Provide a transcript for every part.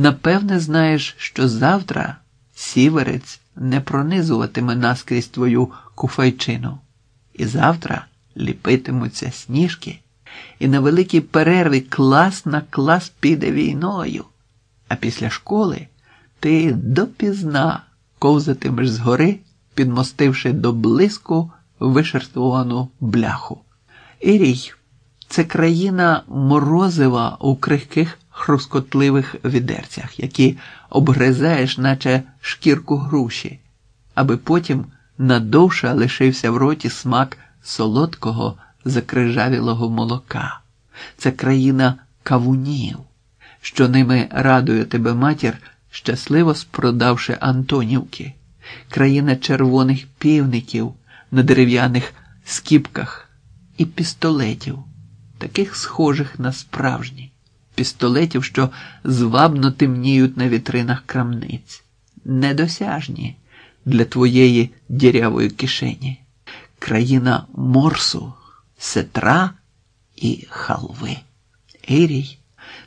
Напевне, знаєш, що завтра сіверець не пронизуватиме наскрізь твою куфайчину. І завтра ліпитимуться сніжки, і на великій перерві клас на клас піде війною. А після школи ти допізна ковзатимеш згори, підмостивши до блиску вишертвовану бляху. Ірій це країна морозива у крихких хрускотливих відерцях, які обгризаєш, наче шкірку груші, аби потім надовше лишився в роті смак солодкого закрижавілого молока. Це країна кавунів, що ними радує тебе матір, щасливо спродавши Антонівки, країна червоних півників на дерев'яних скіпках і пістолетів, таких схожих на справжні, пістолетів, що звабно темніють на вітринах крамниць, недосяжні для твоєї дірявої кишені, країна морсу, сетра і халви. Ірій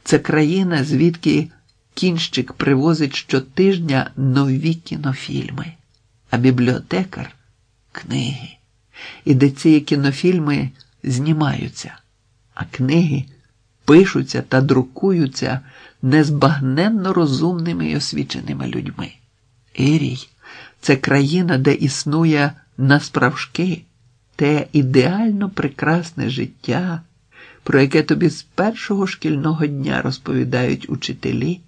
це країна, звідки кінщик привозить щотижня нові кінофільми, а бібліотекар книги, і де ці кінофільми знімаються, а книги пишуться та друкуються незбагненно розумними і освіченими людьми. Ірій це країна, де існує насправжки те ідеально прекрасне життя, про яке тобі з першого шкільного дня розповідають учителі,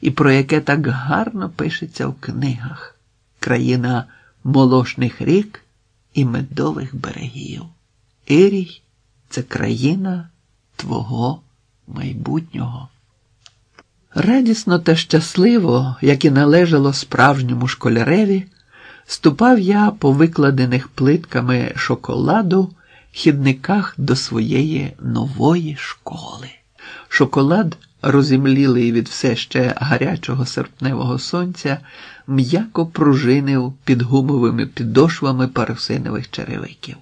і про яке так гарно пишеться в книгах, країна молошних рік і медових берегів. Ірій це країна твого майбутнього. Радісно та щасливо, як і належало справжньому школяреві, ступав я по викладених плитками шоколаду хідниках до своєї нової школи. Шоколад, розімлілий від все ще гарячого серпневого сонця, м'яко пружинив під гумовими підошвами парусинових черевиків,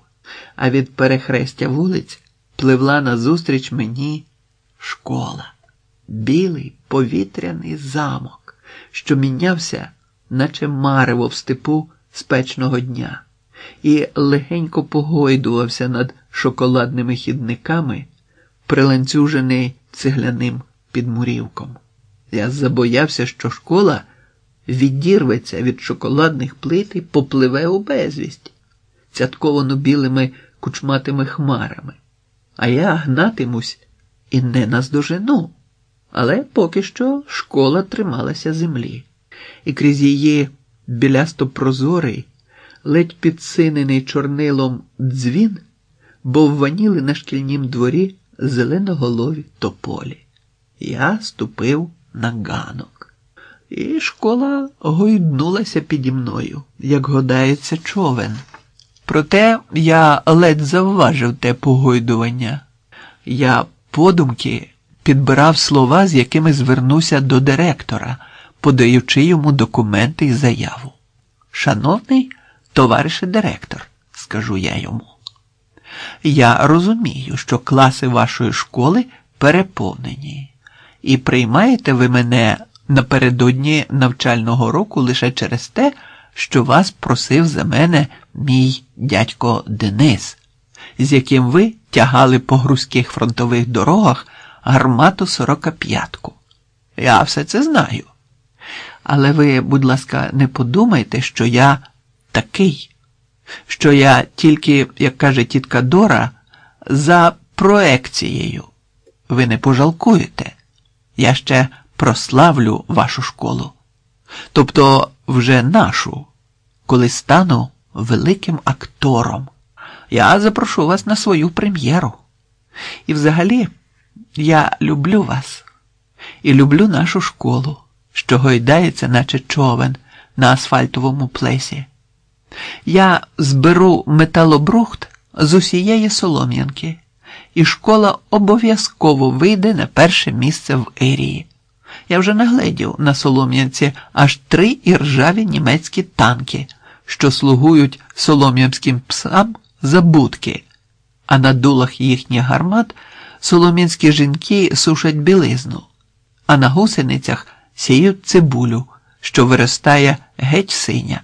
а від перехрестя вулиць пливла назустріч мені школа, білий повітряний замок, що мінявся, наче марево в степу спечного дня, і легенько погойдувався над шоколадними хідниками, приланцюжений цегляним підмурівком. Я забоявся, що школа відірветься від шоколадних плит і попливе у безвість, цятковано білими кучматими хмарами, а я гнатимусь і не наздожену. Але поки що школа трималася землі, і крізь її білясто прозорий, ледь підсинений чорнилом дзвін, бовваніли на шкільнім дворі зеленоголові тополі. Я ступив на ганок, і школа гойднулася піді мною, як годається човен. Проте я ледь завважив те погойдування. Я подумки підбирав слова, з якими звернуся до директора, подаючи йому документи і заяву. Шановний товарише директор, скажу я йому. Я розумію, що класи вашої школи переповнені, і приймаєте ви мене напередодні навчального року лише через те, що вас просив за мене мій дядько Денис, з яким ви тягали по грузьких фронтових дорогах гармату сорока п'ятку. Я все це знаю. Але ви, будь ласка, не подумайте, що я такий, що я тільки, як каже тітка Дора, за проекцією. Ви не пожалкуєте. Я ще прославлю вашу школу. Тобто вже нашу, коли стану великим актором. Я запрошу вас на свою прем'єру. І взагалі я люблю вас і люблю нашу школу, що гойдається, наче човен на асфальтовому плесі. Я зберу металобрухт з усієї солом'янки, і школа обов'язково вийде на перше місце в Ерії. Я вже нагледів на солом'янці аж три іржаві німецькі танки, що слугують солом'янським псам за будки, а на дулах їхніх гармат соломінські жінки сушать білизну, а на гусеницях сіють цибулю, що виростає геть синя.